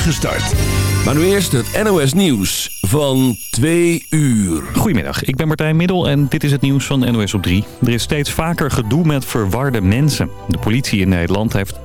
start. Maar nu eerst het NOS Nieuws van 2 uur. Goedemiddag, ik ben Martijn Middel en dit is het nieuws van NOS op 3. Er is steeds vaker gedoe met verwarde mensen. De politie in Nederland heeft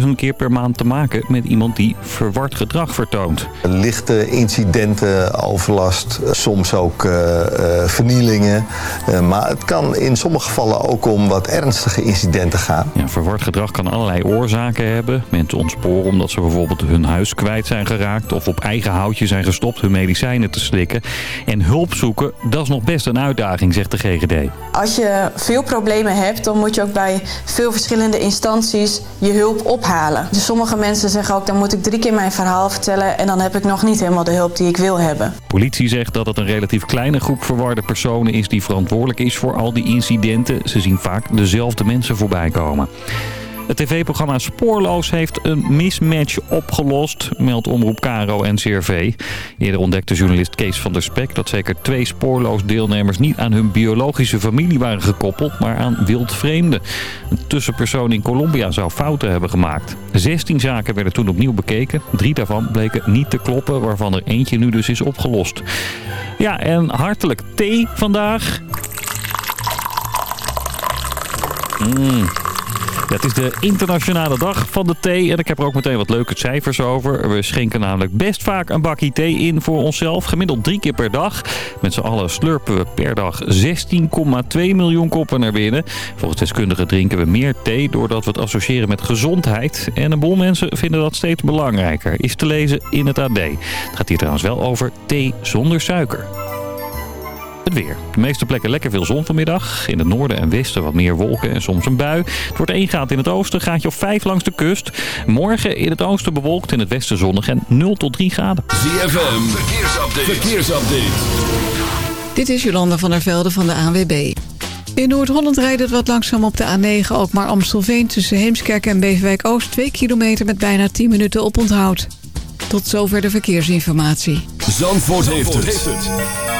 12.000 keer per maand te maken met iemand die verward gedrag vertoont. Lichte incidenten, overlast, soms ook uh, uh, vernielingen. Uh, maar het kan in sommige gevallen ook om wat ernstige incidenten gaan. Ja, verward gedrag kan allerlei oorzaken hebben. Mensen ontsporen omdat ze bijvoorbeeld hun huis kwijt zijn geraakt... of op eigen houtje zijn gestopt hun medicijnen te slikken. En hulp zoeken, dat is nog best een uitdaging, zegt de GGD. Als je veel problemen hebt, dan moet je ook bij veel verschillende instanties je hulp ophalen. Dus sommige mensen zeggen ook, dan moet ik drie keer mijn verhaal vertellen... en dan heb ik nog niet helemaal de hulp die ik wil hebben. Politie zegt dat het een relatief kleine groep verwarde personen is... die verantwoordelijk is voor al die incidenten. Ze zien vaak dezelfde mensen voorbij komen. Het tv-programma Spoorloos heeft een mismatch opgelost, meldt Omroep Caro en CRV. Eerder ontdekte journalist Kees van der Spek dat zeker twee Spoorloos-deelnemers niet aan hun biologische familie waren gekoppeld, maar aan wildvreemden. Een tussenpersoon in Colombia zou fouten hebben gemaakt. 16 zaken werden toen opnieuw bekeken. Drie daarvan bleken niet te kloppen, waarvan er eentje nu dus is opgelost. Ja, en hartelijk thee vandaag. Mmm. Het is de internationale dag van de thee en ik heb er ook meteen wat leuke cijfers over. We schenken namelijk best vaak een bakje thee in voor onszelf, gemiddeld drie keer per dag. Met z'n allen slurpen we per dag 16,2 miljoen koppen naar binnen. Volgens deskundigen drinken we meer thee doordat we het associëren met gezondheid. En een boel mensen vinden dat steeds belangrijker, is te lezen in het AD. Het gaat hier trouwens wel over thee zonder suiker. Het weer. De meeste plekken lekker veel zon vanmiddag. In het noorden en westen wat meer wolken en soms een bui. Het wordt 1 graad in het oosten, graadje of 5 langs de kust. Morgen in het oosten bewolkt, in het westen zonnig en 0 tot 3 graden. ZFM, verkeersupdate. verkeersupdate. Dit is Jolanda van der Velde van de ANWB. In Noord-Holland rijdt het wat langzaam op de A9, ook maar Amstelveen tussen Heemskerk en Beverwijk Oost. 2 kilometer met bijna 10 minuten op onthoud. Tot zover de verkeersinformatie. Zandvoort, heeft, het.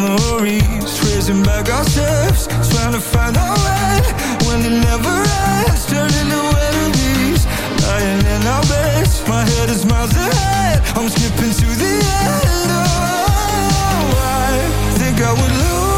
Memories Tracing back our steps, trying to find our way. When it never ends, turning to enemies Lying in our beds, my head is miles ahead I'm skipping to the end, oh I think I would lose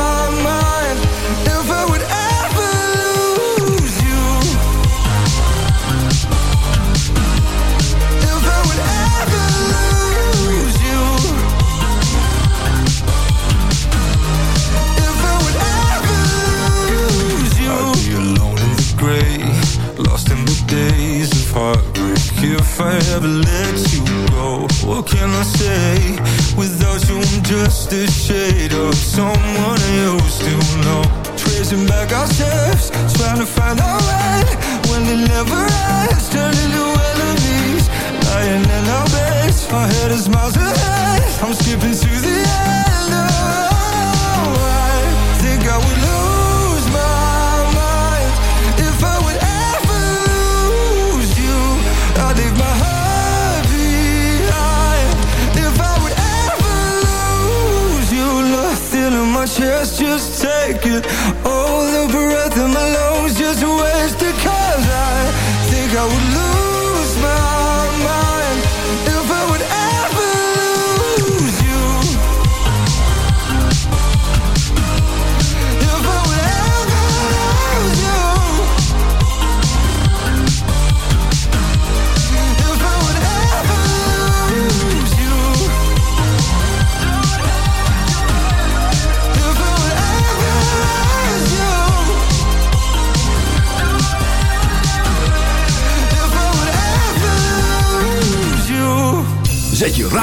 I ever let you go. What can I say? Without you, I'm just a shade of someone you still know. Tracing back our steps, trying to find our way. When it never ends, turning to enemies. Lying in our beds, our head is miles ahead. I'm skipping to the All the breath in my lungs, just waste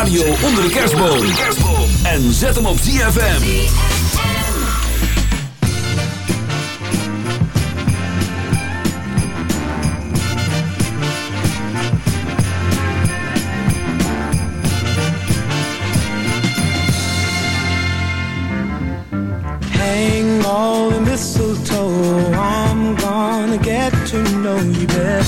radio onder de kerstboom. En zet hem op ZFM. Hang all the mistletoe. I'm gonna get to know you better.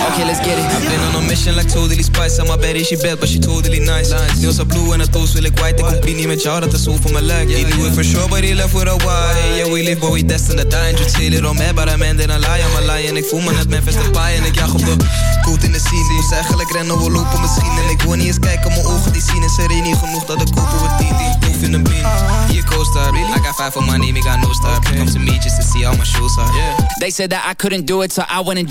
Okay, let's get it. I've been on a mission like totally spice. En mijn bed is je bed, but she totally nice. Nails are blue en het toast wil ik white. Ik compie niet met jou, dat is zo voor mijn lijk. He knew it for sure, but he left with a why. Yeah, we live, but we destined to die. Just say it on me, but I'm ending a lie. I'm a lie. En ik voel me net Memphis de paai. En ik jaag op de coat in de scene. Moest eigenlijk rennen, we lopen misschien. En ik wil niet eens kijken, mijn ogen die zien. Is er niet genoeg dat ik kopen we TT. Hoef in een bean. Hier co-star. Really? I got five for my name, I got no star. Come to me just to see how my shoes are. Yeah. They said that I couldn't do it, so I went and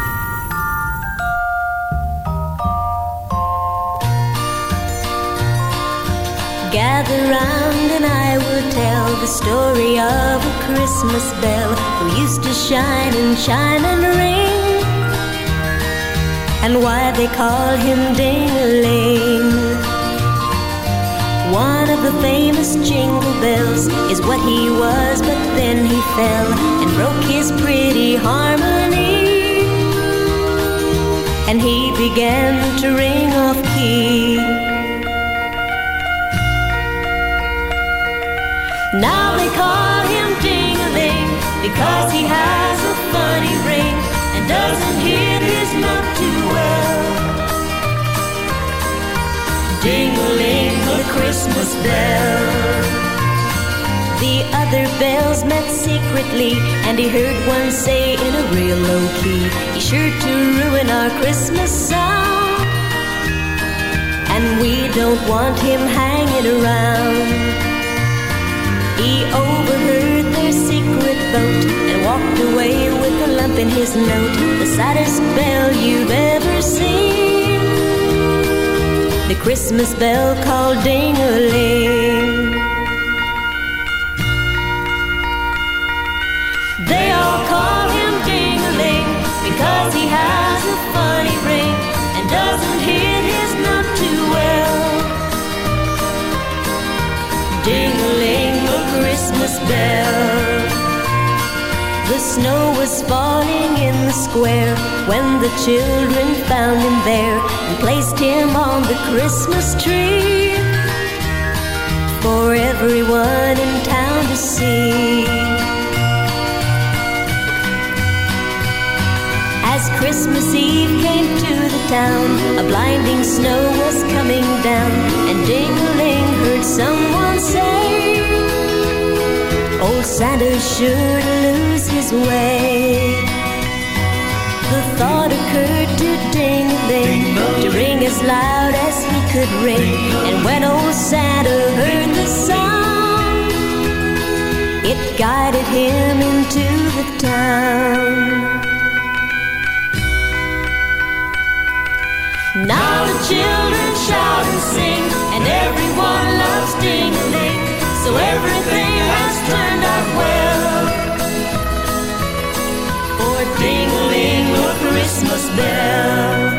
Gather round and I will tell the story of a Christmas bell who used to shine and shine and ring, and why they call him Ding-a-ling. One of the famous jingle bells is what he was, but then he fell and broke his pretty harmony, and he began to ring off key. Now they call him Ding-a-ling because he has a funny ring and doesn't hit his note too well. Ding-a-ling, Christmas bell. The other bells met secretly, and he heard one say in a real low key, "He's sure to ruin our Christmas song." And we don't want him hanging around. He overheard their secret vote and walked away with a lump in his note. The saddest bell you've ever seen. The Christmas bell called Ding-a-ling. They all call him Ding-a-ling because he has a funny ring and doesn't hit his note too well. A Christmas bell. The snow was falling in the square when the children found him there and placed him on the Christmas tree for everyone in town to see. As Christmas Eve came to the town, a blinding snow was coming down, and Ding-a-ling heard someone say, Old Santa should lose his way. The thought occurred to Ding-a-ling to ring as loud as he could ring, and when old Santa heard the song, it guided him into the town. Now the children shout and sing, and everyone loves Ding-a-ling, so everything has turned out well. For Ding-a-ling, a Christmas bell.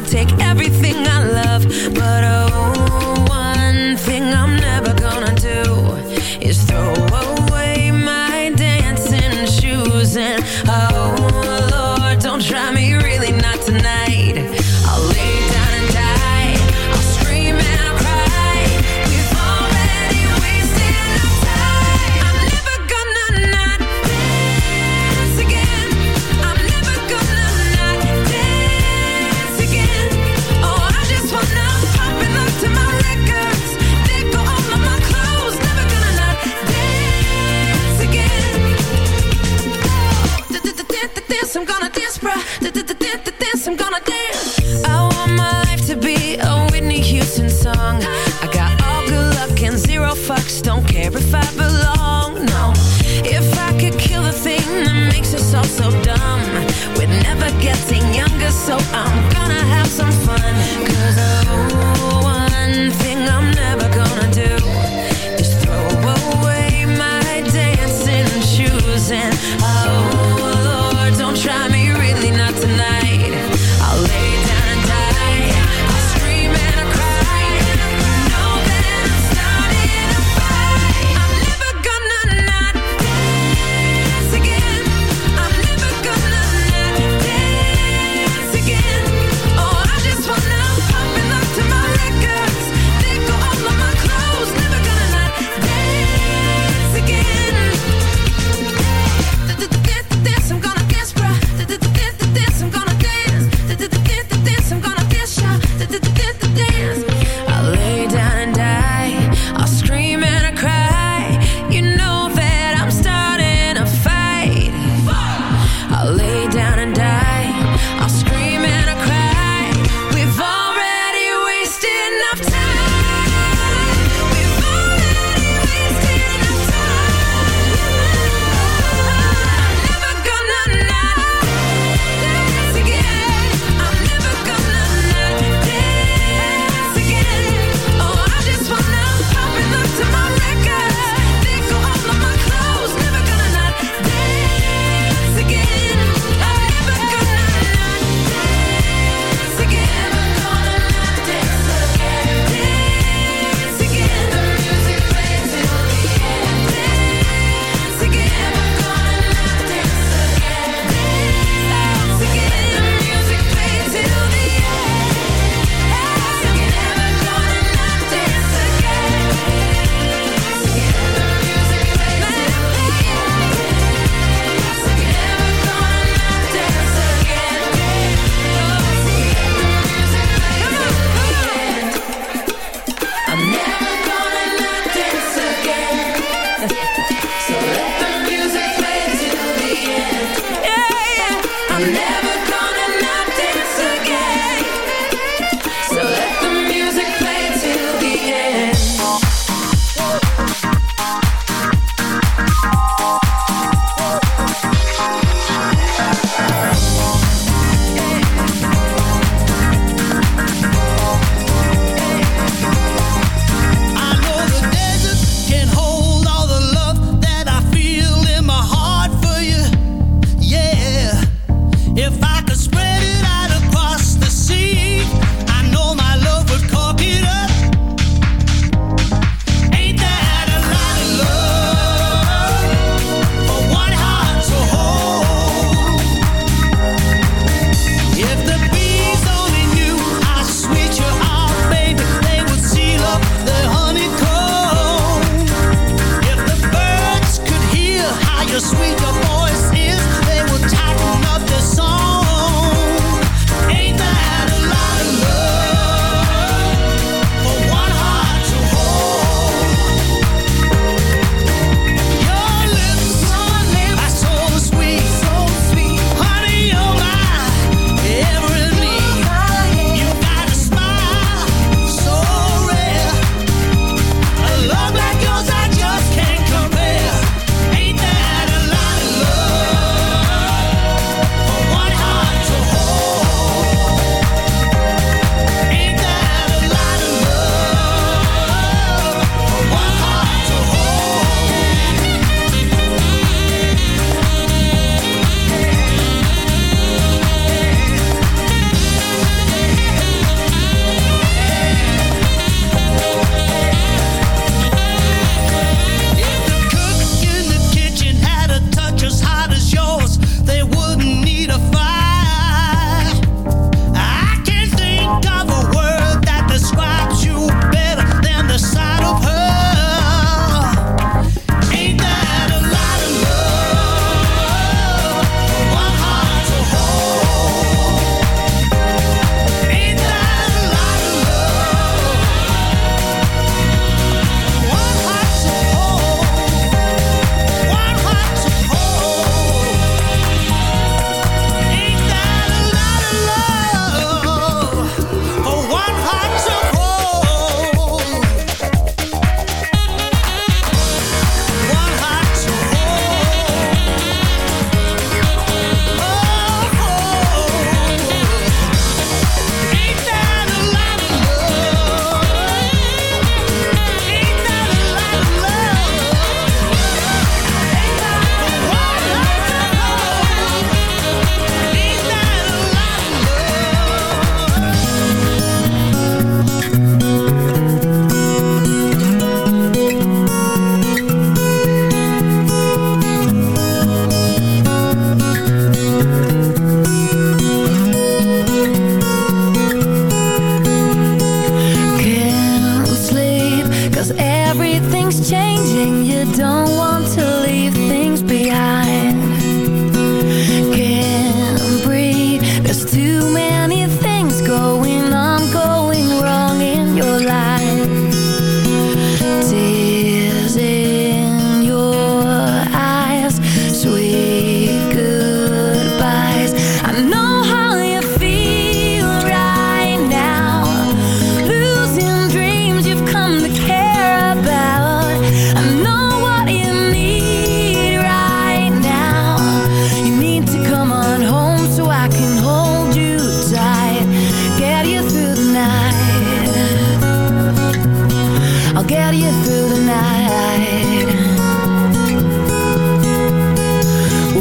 Dog, take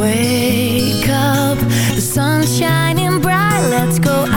wake up, the sun's shining bright, let's go out.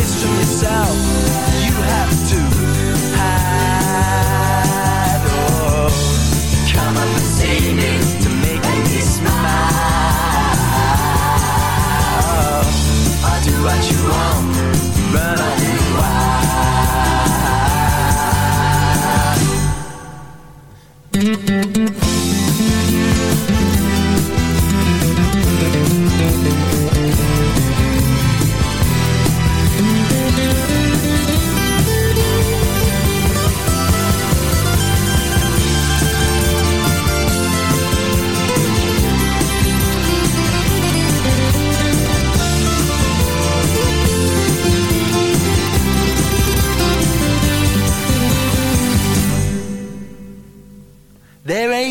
It's from yourself you have to hide. Oh, come up and see me to make me smile. I'll do what you want, on There ain't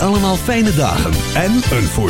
Allemaal fijne dagen en een voorspoedig